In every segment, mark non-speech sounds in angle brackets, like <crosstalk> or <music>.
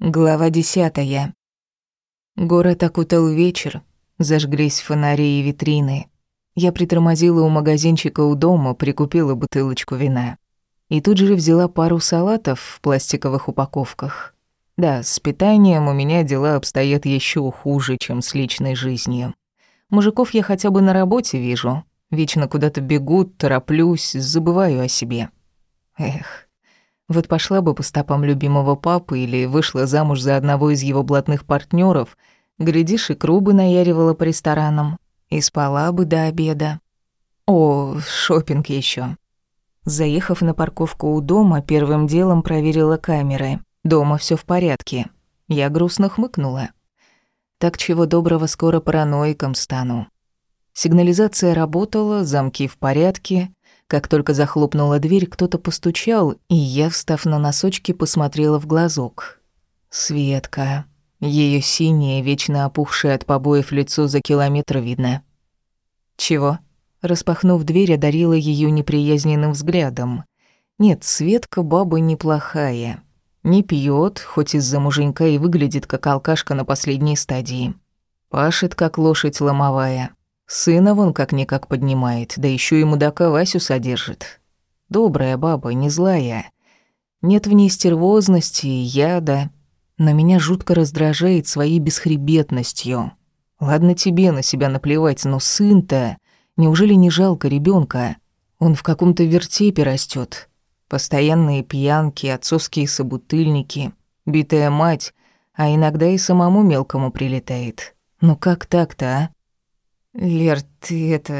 Глава десятая. Город окутал вечер, зажглись фонари и витрины. Я притормозила у магазинчика у дома, прикупила бутылочку вина. И тут же взяла пару салатов в пластиковых упаковках. Да, с питанием у меня дела обстоят еще хуже, чем с личной жизнью. Мужиков я хотя бы на работе вижу. Вечно куда-то бегут, тороплюсь, забываю о себе. Эх, вот пошла бы по стопам любимого папы или вышла замуж за одного из его блатных партнеров, глядишь, икру бы наяривала по ресторанам и спала бы до обеда. О, шопинг еще. Заехав на парковку у дома, первым делом проверила камеры. Дома все в порядке. Я грустно хмыкнула. Так чего доброго скоро параноиком стану. Сигнализация работала, замки в порядке, как только захлопнула дверь, кто-то постучал, и я, встав на носочки, посмотрела в глазок. Светка. Ее синее, вечно опухшее от побоев лицо за километр видно. «Чего?» Распахнув дверь, одарила ее неприязненным взглядом. «Нет, Светка баба неплохая. Не пьет, хоть из-за муженька и выглядит как алкашка на последней стадии. Пашет, как лошадь ломовая. Сына вон как-никак поднимает, да еще и мудака Васю содержит. Добрая баба, не злая. Нет в ней стервозности и яда, но меня жутко раздражает своей бесхребетностью. Ладно тебе на себя наплевать, но сын-то... Неужели не жалко ребенка? Он в каком-то вертепе растет. Постоянные пьянки, отцовские собутыльники, битая мать, а иногда и самому мелкому прилетает. Ну как так-то, а? «Лер, ты это...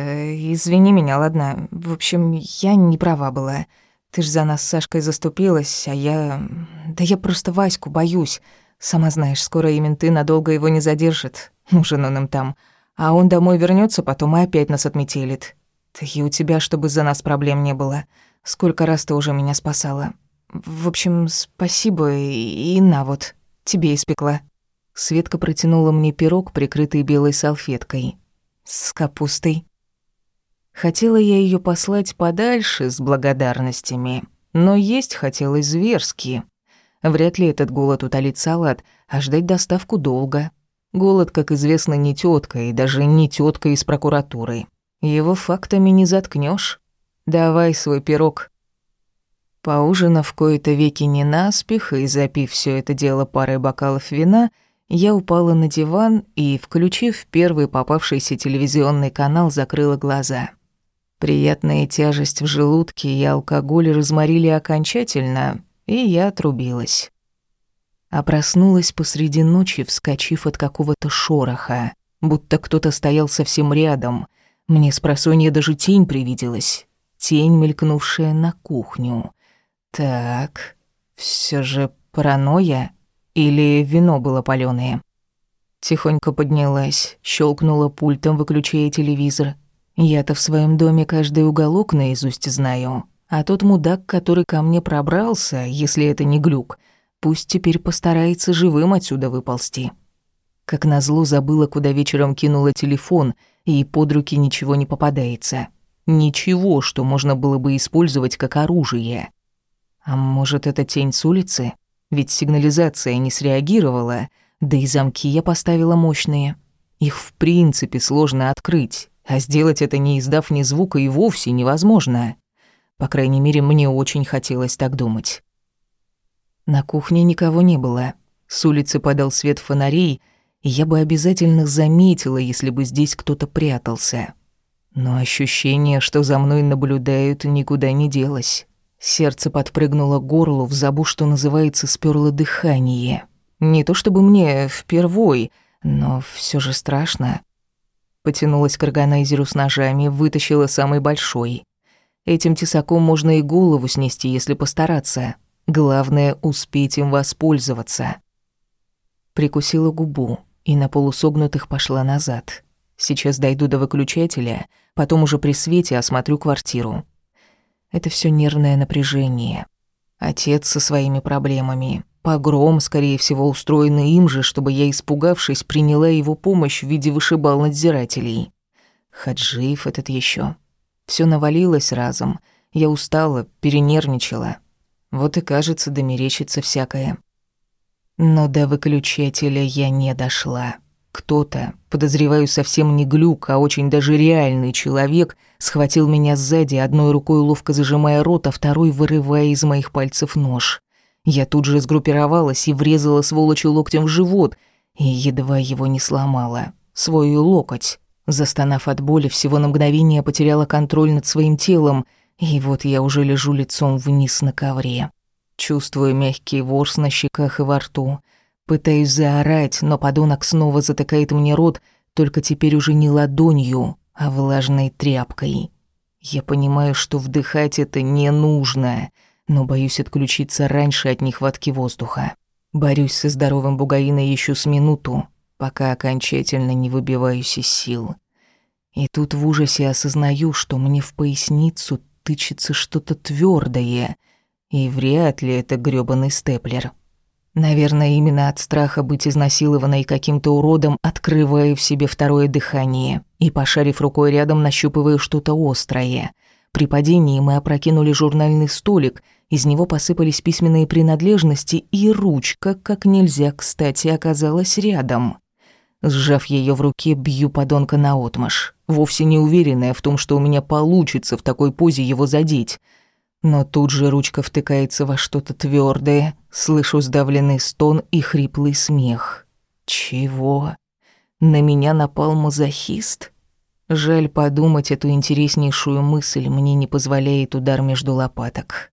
Извини меня, ладно? В общем, я не права была. Ты ж за нас с Сашкой заступилась, а я... Да я просто Ваську боюсь. Сама знаешь, скоро и менты надолго его не задержат. <laughs> Нужен он им там. А он домой вернется, потом и опять нас отметелит. Да и у тебя, чтобы за нас проблем не было. Сколько раз ты уже меня спасала. В общем, спасибо и, и на вот, тебе испекла». Светка протянула мне пирог, прикрытый белой салфеткой с капустой. Хотела я ее послать подальше с благодарностями, но есть хотелось зверски. Вряд ли этот голод утолит салат, а ждать доставку долго. Голод, как известно, не тетка и даже не тетка из прокуратуры. Его фактами не заткнешь. Давай свой пирог. Поужинав кои-то веки не наспех и запив все это дело парой бокалов вина, я упала на диван и, включив первый попавшийся телевизионный канал, закрыла глаза. Приятная тяжесть в желудке и алкоголь разморили окончательно, и я отрубилась. А проснулась посреди ночи, вскочив от какого-то шороха, будто кто-то стоял совсем рядом. Мне с просонья даже тень привиделась. Тень, мелькнувшая на кухню. Так, все же паранойя? Или вино было палёное. Тихонько поднялась, щелкнула пультом, выключая телевизор. Я-то в своем доме каждый уголок наизусть знаю. А тот мудак, который ко мне пробрался, если это не глюк, пусть теперь постарается живым отсюда выползти. Как назло забыла, куда вечером кинула телефон, и под руки ничего не попадается. Ничего, что можно было бы использовать как оружие. А может, это тень с улицы? Ведь сигнализация не среагировала, да и замки я поставила мощные. Их в принципе сложно открыть, а сделать это не издав ни звука и вовсе невозможно. По крайней мере, мне очень хотелось так думать. На кухне никого не было. С улицы подал свет фонарей, и я бы обязательно заметила, если бы здесь кто-то прятался. Но ощущение, что за мной наблюдают, никуда не делось. Сердце подпрыгнуло к горлу, в забу, что называется, сперло дыхание. Не то чтобы мне впервой, но все же страшно. Потянулась к органайзеру с ножами, вытащила самый большой. Этим тесаком можно и голову снести, если постараться. Главное — успеть им воспользоваться. Прикусила губу и на полусогнутых пошла назад. Сейчас дойду до выключателя, потом уже при свете осмотрю квартиру. Это все нервное напряжение. Отец со своими проблемами. Погром, скорее всего, устроенный им же, чтобы я, испугавшись, приняла его помощь в виде вышибал надзирателей. Хаджиев этот еще. Все навалилось разом. Я устала, перенервничала. Вот и кажется, домерещится всякое. Но до выключателя я не дошла. Кто-то, подозреваю, совсем не глюк, а очень даже реальный человек, схватил меня сзади, одной рукой ловко зажимая рот, а второй вырывая из моих пальцев нож. Я тут же сгруппировалась и врезала сволочу локтем в живот, и едва его не сломала. Свой локоть. Застонав от боли, всего на мгновение потеряла контроль над своим телом, и вот я уже лежу лицом вниз на ковре. Чувствую мягкий ворс на щеках и во рту. Пытаюсь заорать, но подонок снова затыкает мне рот, только теперь уже не ладонью, а влажной тряпкой. Я понимаю, что вдыхать это не нужно, но боюсь отключиться раньше от нехватки воздуха. Борюсь со здоровым бугаиной еще с минуту, пока окончательно не выбиваюсь из сил. И тут в ужасе осознаю, что мне в поясницу тычется что-то твердое, и вряд ли это грёбаный степлер. Наверное, именно от страха быть изнасилованной каким-то уродом открываю в себе второе дыхание и, пошарив рукой рядом, нащупываю что-то острое. При падении мы опрокинули журнальный столик, из него посыпались письменные принадлежности, и ручка, как нельзя кстати, оказалась рядом. Сжав ее в руке, бью подонка наотмашь, вовсе не уверенная в том, что у меня получится в такой позе его задеть — но тут же ручка втыкается во что-то твердое, слышу сдавленный стон и хриплый смех. Чего? На меня напал мазохист? Жаль подумать эту интереснейшую мысль мне не позволяет удар между лопаток.